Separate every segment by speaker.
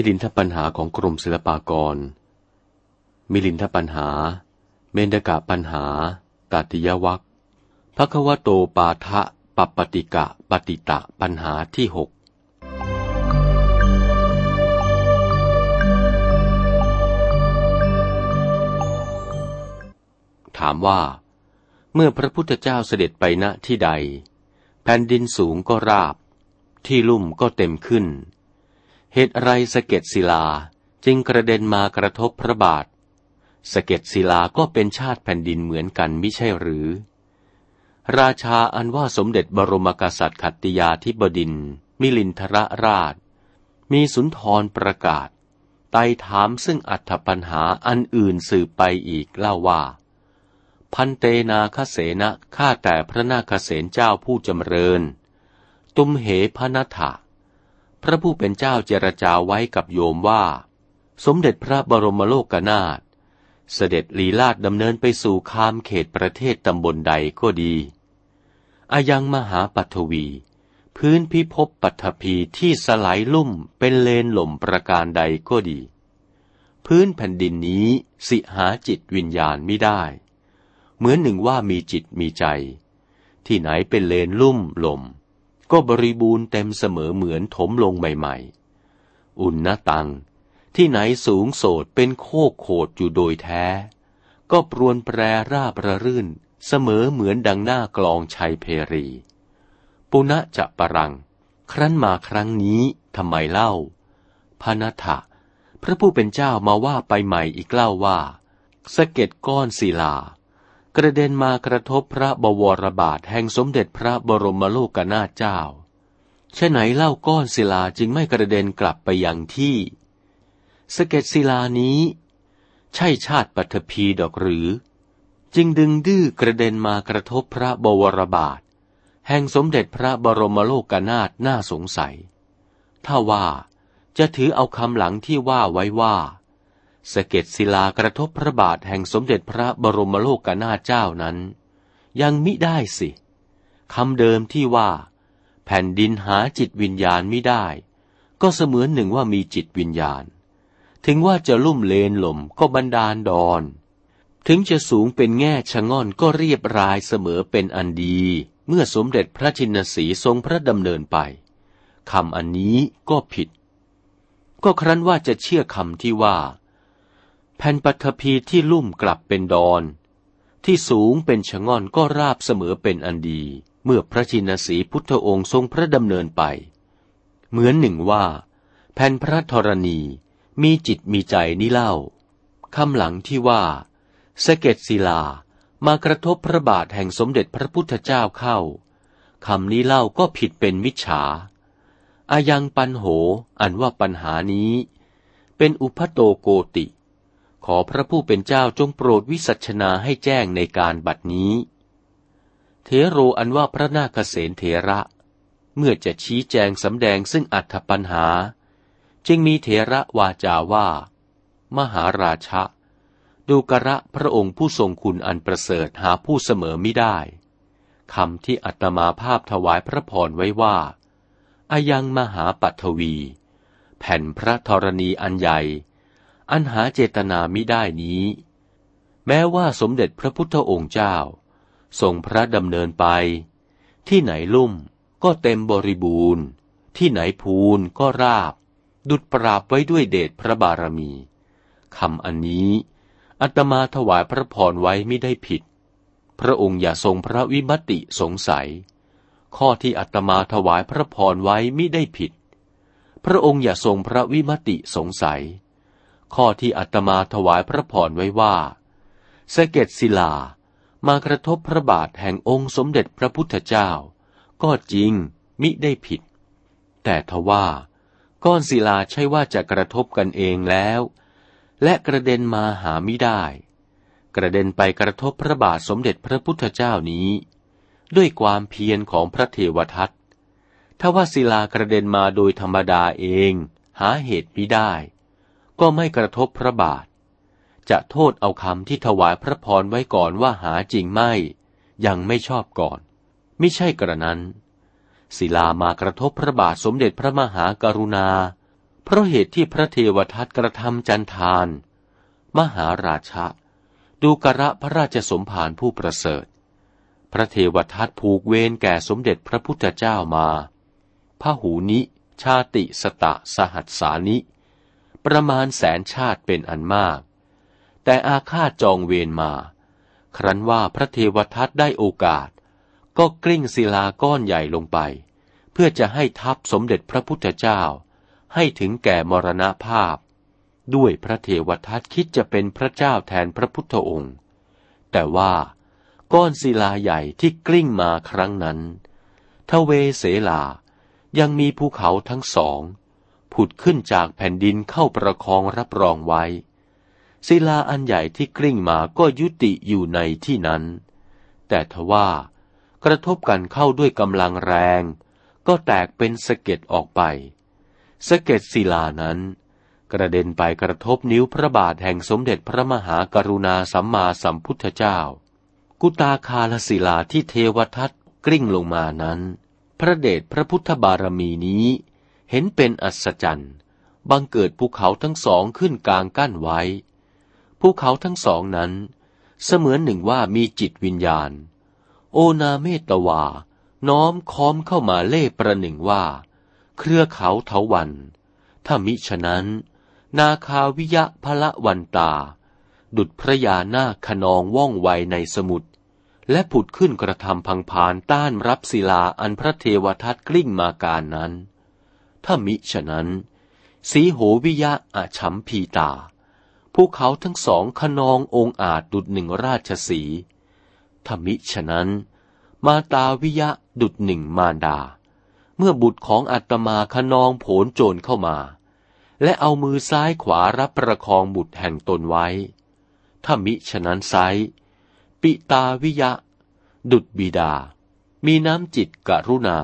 Speaker 1: มิลินทปัญหาของกรมศิลปากร มิลินทปัญหา เมนกะปัญหา ตติยวัคพระควโตปาทะปปติกะปฏิตะปัญหาที่หกถามว่า เมื่อพระพุทธเจ้าเสด็จไปณที่ใด แผ่นดินสูงก็ราบ ที่ลุ่มก็เต็มขึ้น เหตุไรสะเก็ดศิลาจึงกระเด็นมากระทบพระบาทสะเก็ดศิลาก็เป็นชาติแผ่นดินเหมือนกันมิใช่หรือ ราชาอันว่าสมเด็จบรมกษัตริย์ขัตติยาธิบดิน มิลินทรราช มีสุนทรประกาศ ไต่ถามซึ่งอัธปัญหาอันอื่นสืบไปอีกเล่าว่า พันเตนาคเสนะข้าแต่พระนาคเสนเจ้าผู้จำเริญ ตุมเหพนัทะ พระผู้เป็นเจ้าเจรจาไว้กับโยมว่า สมเด็จพระบรมโลกนาถเสด็จลีลาดดำเนินไปสู่คามเขตประเทศตำบลใดก็ดีอายังมหาปัทวี พื้นพิภพปัทภีที่สลายลุ่มเป็นเลนหล่มประการใดก็ดี พื้นแผ่นดินนี้สิหาจิตวิญญาณไม่ได้ เหมือนหนึ่งว่ามีจิตมีใจ ที่ไหนเป็นเลนลุ่มหล่ม ก็บริบูรณ์เต็มเสมอเหมือนถมลงใหม่ๆ อุณตัง ที่ไหนสูงโสดเป็นโคกโขดอยู่โดยแท้ ก็ปรวนแปรราบระรื่น เสมอเหมือนดังหน้ากลองชัยเพรี ปุณะจะปรัง ครั้นมาครั้งนี้ทำไมเล่าพนัทะพระผู้เป็นเจ้ามาว่าไปใหม่อีกเล่าว่าสะเก็ดก้อนศิลา กระเด็นมากระทบพระบวรบาทแห่งสมเด็จพระบรมโลกนาถเจ้าเช่ไหนเล่าก้อนศิลาจึงไม่กระเด็นกลับไปยังที่ สเก็ตศิลานี้ ใช่ชาติปัทภีดอกหรือ จึงดึงดื้อกระเด็นมากระทบพระบวรบาท แห่งสมเด็จพระบรมโลกนาถน่าสงสัย ถ้าว่าจะถือเอาคำหลังที่ว่าไว้ว่า สะเก็ดศิลากระทบพระบาทแห่งสมเด็จพระบรมโลกนาเจ้านั้น ยังมิได้สิคำเดิมที่ว่า แผ่นดินหาจิตวิญญาณม่ได้ ก็เสมือนหนึ่งว่ามีจิตวิญญาณ ถึงว่าจะลุ่มเลนหล่มก็บันดาลดอน ถึงจะสูงเป็นแง่ชะง่อนก็เรียบรายเสมอเป็นอันดี เมื่อสมเด็จพระชินสีทรงพระดำเนินไปคำอันนี้ก็ผิด ก็ครั้นว่าจะเชื่อคำที่ว่า แผ่นปัทภีที่ลุ่มกลับเป็นดอน ที่สูงเป็นชะง่อนก็ราบเสมอเป็นอันดี เมื่อพระชินสีพุทธองค์ทรงพระดำเนินไป เหมือนหนึ่งว่า แผ่นพระธรณีมีจิตมีใจนี่เล่าคำหลังที่ว่าสเก็ตศิลามากระทบพระบาทแห่งสมเด็จพระพุทธเจ้าเข้าคำนี้เล่าก็ผิดเป็นมิจฉาอายังปันโห อันว่าปัญหานี้ เป็นอุพโตโกติ ขอพระผู้เป็นเจ้าจงโปรดวิสัชนาให้แจ้งในการบัดนี้ เทโรอันว่าพระนาคเษนเถระ เมื่อจะชี้แจงสำแดงซึ่งอัธปัญหา จึงมีเถระวาจาว่า มหาราชะ ดูกระพระองค์ผู้ทรงคุณอันประเสริฐหาผู้เสมอไม่ได้คำที่อัตมาภาพถวายพระพรไว้ว่าอายังมหาปัทวี แผ่นพระธรณีอันใหญ่ อันหาเจตนามิได้นี้ แม้ว่าสมเด็จพระพุทธองค์เจ้าทรงพระดำเนินไป ที่ไหนลุ่มก็เต็มบริบูรณ์ ที่ไหนพูนก็ราบ ดุดปราบไว้ด้วยเดชพระบารมีคำอันนี้อัตมาถวายพระพรไว้ไม่ได้ผิด พระองค์อย่าทรงพระวิมติสงสัย ข้อที่อัตมาถวายพระพรไว้ไม่ได้ผิด พระองค์อย่าทรงพระวิมติสงสัย ข้อที่อาตมาถวายพระพรไว้ว่าสเก็ดศิลามากระทบพระบาทแห่งองค์สมเด็จพระพุทธเจ้า ก็จริงมิได้ผิด แต่ทว่า ก้อนศิลาใช่ว่าจะกระทบกันเองแล้ว และกระเด็นมาหามิได้ กระเด็นไปกระทบพระบาทสมเด็จพระพุทธเจ้านี้ ด้วยความเพียรของพระเทวทัตถ้าว่าศิลากระเด็นมาโดยธรรมดาเอง หาเหตุมิได้ ก็ไม่กระทบพระบาท จะโทษเอาคำที่ถวายพระพรไว้ก่อนว่าหาจริงไม่ ยังไม่ชอบก่อน ไม่ใช่กระนั้น ศิลามากระทบพระบาทสมเด็จพระมหากรุณา เพราะเหตุที่พระเทวทัตกระทำจันทาน มหาราชะ ดูกระพระราชสมภารผู้ประเสริฐ พระเทวทัตผูกเวรแก่สมเด็จพระพุทธเจ้ามาพระหูนิชาติสตะสหัสสานิ ประมาณแสนชาติเป็นอันมาก แต่อาฆาตจองเวรมา ครั้นว่าพระเทวทัตได้โอกาส ก็กลิ้งศิลาก้อนใหญ่ลงไป เพื่อจะให้ทับสมเด็จพระพุทธเจ้า ให้ถึงแก่มรณภาพ ด้วยพระเทวทัตคิดจะเป็นพระเจ้าแทนพระพุทธองค์ แต่ว่าก้อนศิลาใหญ่ที่กลิ้งมาครั้งนั้นทเวเสลายังมีภูเขาทั้งสอง ผุดขึ้นจากแผ่นดินเข้าประคองรับรองไว้ ศิลาอันใหญ่ที่กลิ้งมาก็ยุติอยู่ในที่นั้น แต่ทว่ากระทบกันเข้าด้วยกำลังแรง ก็แตกเป็นสะเก็ดออกไปสะเก็ดศิลานั้น กระเด็นไปกระทบนิ้วพระบาทแห่งสมเด็จพระมหากรุณาสัมมาสัมพุทธเจ้า กุตาคาลศิลาที่เทวทัตกลิ้งลงมานั้น พระเดชพระพุทธบารมีนี้ เห็นเป็นอัศจรรย์ บังเกิดภูเขาทั้งสองขึ้นกลางกั้นไว้ ภูเขาทั้งสองนั้น เสมือนหนึ่งว่ามีจิตวิญญาณ โอนาเมตวา น้อมค้อมเข้ามาเล่ประหนึ่งว่า เครือเขาเถาวัน ถ้ามิฉะนั้น นาคาวิยะพละวันตา ดุดพระยานาคขนองว่องไวในสมุทรและผุดขึ้นกระทำพังพานต้านรับศิลาอันพระเทวทัตกลิ้งมาการนั้น ถ้ามิฉะนั้น สีโหวิยะอาชัมพีตาภูเขาทั้งสองขนององอาจดุดหนึ่งราชสีถ้ามิฉะนั้น มาตาวิยะดุดหนึ่งมารดา เมื่อบุตรของอัตมาขนองโผนโจรเข้ามา และเอามือซ้ายขวารับประคองบุตรแห่งตนไว้ ถ้ามิฉะนั้นไซปิตาวิยะ ดุดบิดา มีน้ำจิตกรุณา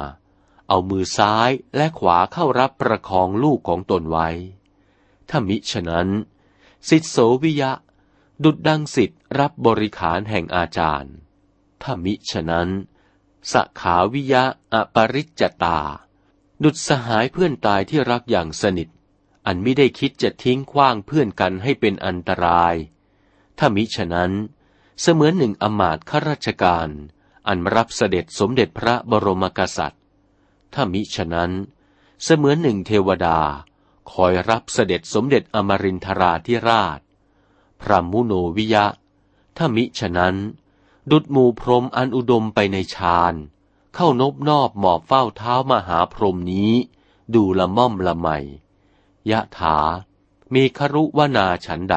Speaker 1: เอามือซ้ายและขวาเข้ารับประคองลูกของตนไว้ ถ้ามิฉะนั้น สิทโสวิยะ ดุดดังสิทธิ์รับบริขารแห่งอาจารย์ ถ้ามิฉะนั้นสขาวิยะอปริจจตา ดุดสหายเพื่อนตายที่รักอย่างสนิท อันไม่ได้คิดจะทิ้งขว้างเพื่อนกันให้เป็นอันตราย ถ้ามิฉะนั้น เสมือนหนึ่งอมาตข้าราชการ อันรับเสด็จสมเด็จพระบรมกษัตริย์ ถ้ามิฉะนั้น เสมือนหนึ่งเทวดา คอยรับเสด็จสมเด็จอมรินทราธิราช พระมุโนวิยะ ถ้ามิฉะนั้น ดุดหมู่พรมอันอุดมไปในฌานเข้านบนอบหมอบเฝ้าเท้ามหาพรมนี้ ดูละม่อมละไมยะถา มีครุวนาฉันใด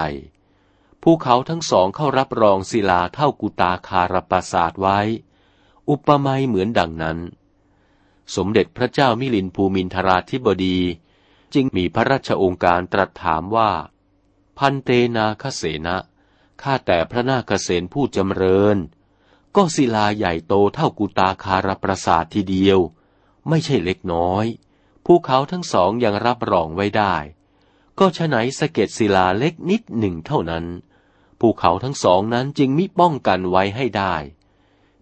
Speaker 1: ภูเขาทั้งสองเข้ารับรองศิลาเท่ากุตาคารประสาทไว้ อุปมาเหมือนดังนั้น สมเด็จพระเจ้ามิลินภูมินทราธิบดี จึงมีพระราชองค์การตรัสถามว่า พันเตนาคเสนะข้าแต่พระนาคเษนผู้จำเริญ ก็ศิลาใหญ่โตเท่ากุตาคารประสาททีเดียว ไม่ใช่เล็กน้อยภูเขาทั้งสองยังรับรองไว้ได้ ก็ฉไหนสะเก็ดศิลาเล็กนิดหนึ่งเท่านั้นภูเขาทั้งสองนั้นจึงมิป้องกันไว้ให้ได้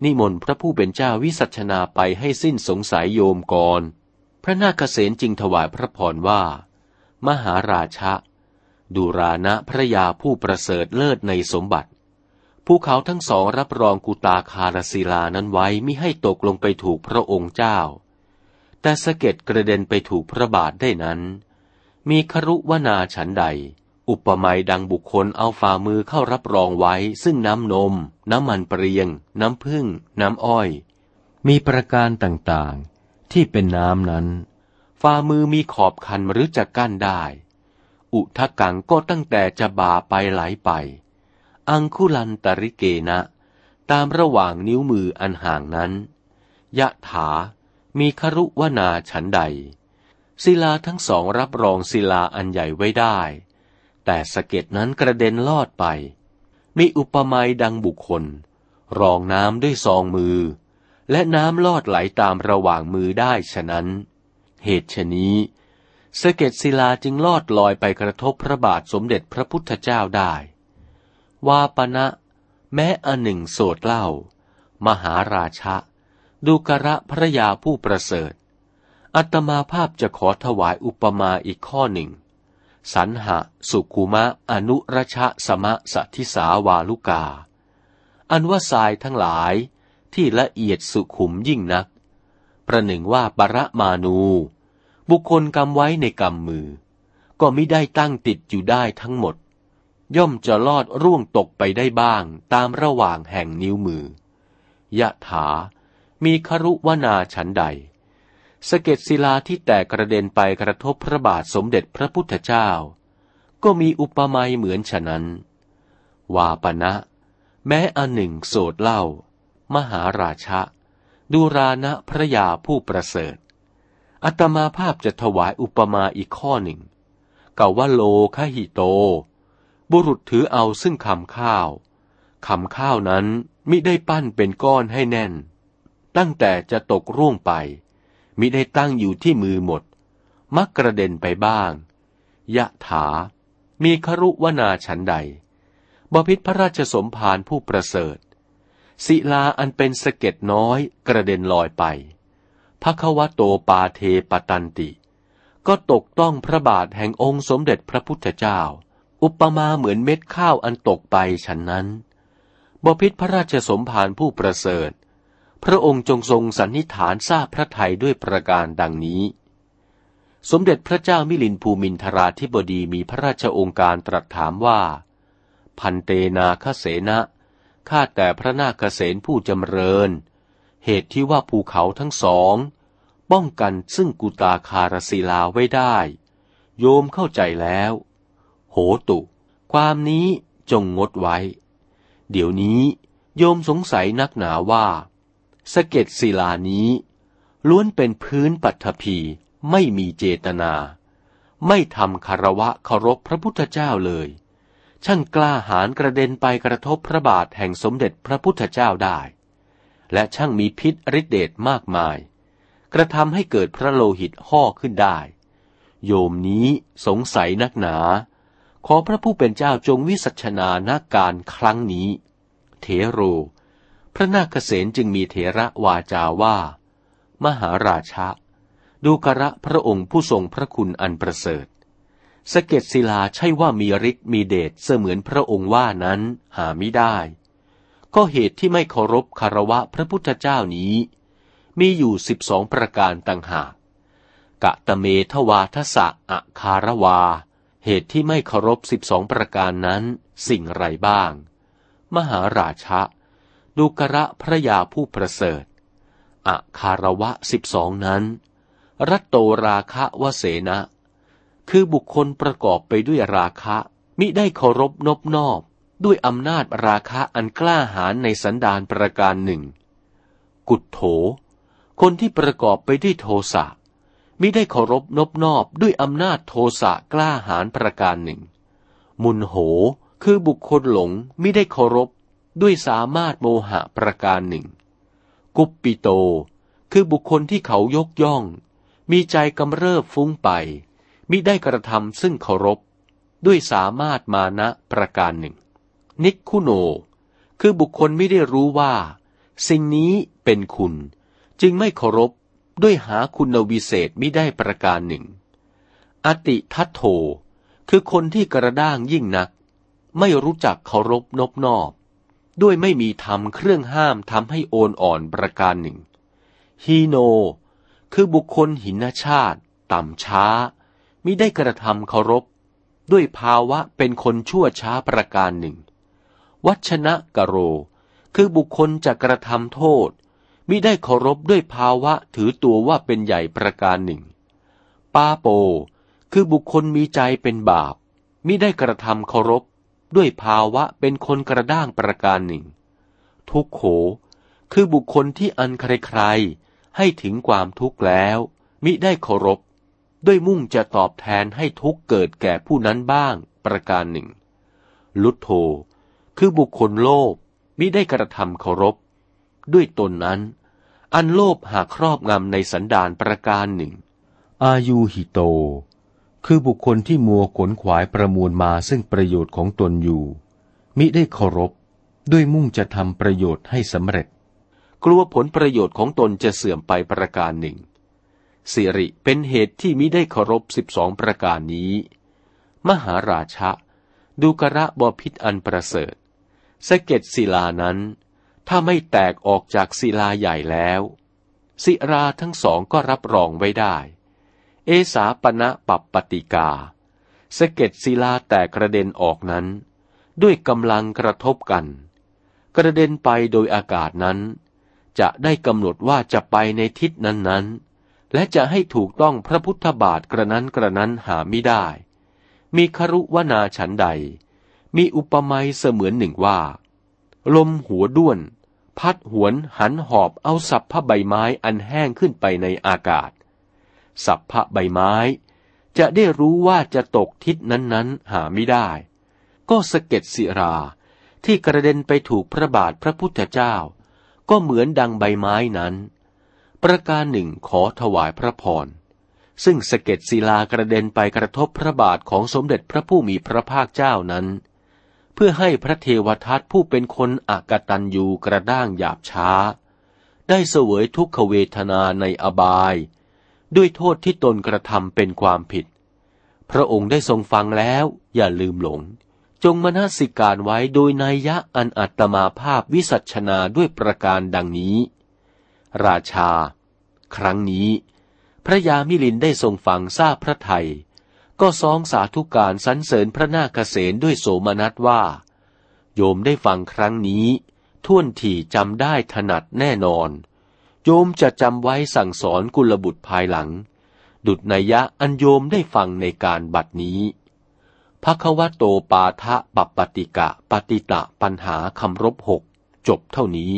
Speaker 1: นิมนต์พระผู้เป็นเจ้าวิสัชนาไปให้สิ้นสงสัยโยมก่อน พระนาคเษนจึงถวายพระพรว่า มหาราชะดูรานะพระยาผู้ประเสริฐเลิศในสมบัติภูเขาทั้งสองรับรองกุตาคารศิลานั้นไว้มิให้ตกลงไปถูกพระองค์เจ้า แต่สะเก็ดกระเด็นไปถูกพระบาทได้นั้น มีครุวนาฉันใด อุปมาดังบุคคลเอาฝ่ามือเข้ารับรองไว้ ซึ่งน้ำนม น้ำมันเปรียง น้ำพึ่งน้ำอ้อย มีประการต่างๆ ที่เป็นน้ำนั้น ฝ่ามือมีขอบคันหรือจะกั้นได้ อุทกังก็ตั้งแต่จะบาไปไหลไป อังคุลันตริเกนะ ตามระหว่างนิ้วมืออันห่างนั้น ยะถา มีครุวนาฉันใด ศิลาทั้งสองรับรองศิลาอันใหญ่ไว้ได้ แต่สะเก็ดนั้นกระเด็นลอดไป มีอุปมาดังบุคคล รองน้ำด้วยซองมือ และน้ำลอดไหลตามระหว่างมือได้ฉะนั้น เหตุฉนี้สะเก็ดศิลาจึงลอดลอยไปกระทบพระบาทสมเด็จพระพุทธเจ้าได้ วาปณะ แม้อันหนึ่งโสดเล่า มหาราชะ ดูกระพระยาผู้ประเสริฐ อัตมาภาพจะขอถวายอุปมาอีกข้อหนึ่ง สันหะ สุกุมะ อนุรชะสมะสัทิสาวาลุกา อันว่าทรายทั้งหลายที่ละเอียดสุขุมยิ่งนัก ประหนึ่งว่าปรมาณูบุคคลกำไว้ในกำมือ ก็ไม่ได้ตั้งติดอยู่ได้ทั้งหมด ย่อมจะลอดร่วงตกไปได้บ้างตามระหว่างแห่งนิ้วมือ ยะถา มีครุวนาฉันใด สะเก็ดศิลาที่แตกกระเด็นไปกระทบพระบาทสมเด็จพระพุทธเจ้า ก็มีอุปมาเหมือนฉะนั้น วาปณะ แม้อันหนึ่งโสดเล่า มหาราชะ ดูรานะพระยาผู้ประเสริฐ อัตมาภาพจะถวายอุปมาอีกข้อหนึ่งก่าว่าโลคหิโต บุรุษถือเอาซึ่งคำข้าวคำข้าวนั้นมิได้ปั้นเป็นก้อนให้แน่น ตั้งแต่จะตกร่วงไป มิได้ตั้งอยู่ที่มือหมด มักกระเด็นไปบ้าง ยะถา มีครุวนาฉันใด บพิษพระราชสมภารผู้ประเสริฐ ศิลาอันเป็นสะเก็ดน้อยกระเด็นลอยไปพระควโตปาเทปตันติ ก็ตกต้องพระบาทแห่งองค์สมเด็จพระพุทธเจ้า อุปมาเหมือนเม็ดข้าวอันตกไปฉันนั้นบพิษพระราชสมภารผู้ประเสริฐ พระองค์จงทรงสันนิษฐานทราบพระไทยด้วยประการดังนี้ สมเด็จพระเจ้ามิลินภูมินทราธิบดีมีพระราชองค์การตรัสถามว่า พันเตนาคเสนะข้าแต่พระนาคเสนผู้จำเริญ เหตุที่ว่าภูเขาทั้งสอง ป้องกันซึ่งกุตาคารศิลาไว้ได้ โยมเข้าใจแล้ว โหตุ ความนี้จงงดไว้ เดี๋ยวนี้โยมสงสัยนักหนาว่า สะเก็ดศิลานี้ ล้วนเป็นพื้นปัทภีไม่มีเจตนา ไม่ทำคารวะเคารพพระพุทธเจ้าเลย ช่างกล้าหาญกระเด็นไปกระทบพระบาทแห่งสมเด็จพระพุทธเจ้าได้ และช่างมีพิษฤทธิเดชมากมาย กระทำให้เกิดพระโลหิตห่อขึ้นได้ โยมนี้สงสัยนักหนา ขอพระผู้เป็นเจ้าจงวิสัชนานาการครั้งนี้ เทโร พระนาคเษนจึงมีเถระวาจาว่า มหาราชะ ดูกระพระองค์ผู้ทรงพระคุณอันประเสริฐสเก็ดศิลาใช่ว่ามีฤทธิ์มีเดชเสมือนพระองค์ว่านั้นหาไม่ได้ ก็เหตุที่ไม่เคารพคารวะพระพุทธเจ้านี้ มีอยู่สิบสองประการต่างหากกะตะเมทวาทสะอะคารวา เหตุที่ไม่เคารพสิบสองประการนั้นสิ่งไรบ้าง มหาราชะ ดูกระพระยาผู้ประเสริฐอะคารวะสิบสองนั้น รัตโตราคะวเสนะ คือบุคคลประกอบไปด้วยราคะ มิได้เคารพนบนอบด้วยอำนาจราคะอันกล้าหาญในสันดานประการหนึ่ง กุดโถ คนที่ประกอบไปด้วยโทสะมิได้เคารพนบนอบด้วยอำนาจโทสะกล้าหาญประการหนึ่ง มุนโห คือบุคคลหลงมิได้เคารพ ด้วยสามารถโมหะประการหนึ่ง กุปปิโต คือบุคคลที่เขายกย่อง มีใจกำเริบฟุ้งไป มิได้กระทำซึ่งเคารพ ด้วยสามารถมานะประการหนึ่ง นิคุโน คือบุคคลไม่ได้รู้ว่า สิ่งนี้เป็นคุณ จึงไม่เคารพด้วยหาคุณวิเศษไม่ได้ประการหนึ่ง อติทัตโธ คือคนที่กระด้างยิ่งนัก ไม่รู้จักเคารพนบนอบ ด้วยไม่มีธรรมเครื่องห้ามทำให้โอนอ่อนประการหนึ่ง ฮีโน คือบุคคลหินชาติ ต่ำช้า มิได้กระทำเคารพ ด้วยภาวะเป็นคนชั่วช้าประการหนึ่ง วัชนะกโร คือบุคคลจะกระทำโทษ มิได้เคารพด้วยภาวะถือตัวว่าเป็นใหญ่ประการหนึ่ง ปาโป คือบุคคลมีใจเป็นบาป มิได้กระทำเคารพ ด้วยภาวะเป็นคนกระด้างประการหนึ่ง ทุกโข คือบุคคลที่อันใครๆให้ถึงความทุกข์แล้ว มิได้เคารพ ด้วยมุ่งจะตอบแทนให้ทุกเกิดแก่ผู้นั้นบ้างประการหนึ่ง ลุโธคือบุคคลโลภมิได้กระทำเคารพ ด้วยตนนั้น อันโลภหาครอบงำในสันดานประการหนึ่ง อายุหิโต คือบุคคลที่มัวขนขวายประมูลมาซึ่งประโยชน์ของตนอยู่ มิได้เคารพ ด้วยมุ่งจะทำประโยชน์ให้สำเร็จ กลัวผลประโยชน์ของตนจะเสื่อมไปประการหนึ่ง สิริเป็นเหตุที่มิได้เคารพสิบสองประการนี้ มหาราชะ ดูกระบพิษอันประเสริฐสะเก็ดศิลานั้น ถ้าไม่แตกออกจากศิลาใหญ่แล้วศิราทั้งสองก็รับรองไว้ได้ เอสาปณะปัปปติกาสะเก็ดศิลาแตกกระเด็นออกนั้น ด้วยกำลังกระทบกัน กระเด็นไปโดยอากาศนั้น จะได้กำหนดว่าจะไปในทิศนั้นๆ และจะให้ถูกต้องพระพุทธบาทกระนั้นกระนั้นหาไม่ได้ มีครุวนาฉันใด มีอุปมาเสมือนหนึ่งว่า ลมหัวด้วน พัดหวนหันหอบเอาสับพระใบไม้อันแห้งขึ้นไปในอากาศ สับพะใบไม้ จะได้รู้ว่าจะตกทิศนั้นๆ หาไม่ได้ ก็สะเก็ดศิราที่กระเด็นไปถูกพระบาทพระพุทธเจ้า ก็เหมือนดังใบไม้นั้น ประการหนึ่งขอถวายพระพรซึ่งสะเก็ดศิลากระเด็นไปกระทบพระบาทของสมเด็จพระผู้มีพระภาคเจ้านั้น เพื่อให้พระเทวทัตผู้เป็นคนอากตันยูกระด้างหยาบช้า ได้เสวยทุกขเวทนาในอบาย ด้วยโทษที่ตนกระทำเป็นความผิด พระองค์ได้ทรงฟังแล้วอย่าลืมหลง จงมนสิการไว้โดยนัยยะอันอัตมาภาพวิสัชนาด้วยประการดังนี้ ราชา ครั้งนี้ พระยามิลินได้ทรงฟังทราบพระไทย ก็ซองสาธุการสรรเสริญพระนาคเษนด้วยโสมนัสว่า โยมได้ฟังครั้งนี้ท่วนถี่จำได้ถนัดแน่นอน โยมจะจำไว้สั่งสอนกุลบุตรภายหลัง ดุดนัยยะอันโยมได้ฟังในการบัดนี้ภควโตปาทะปัปปติกะปฏิตะปัญหาคำรบหกจบเท่านี้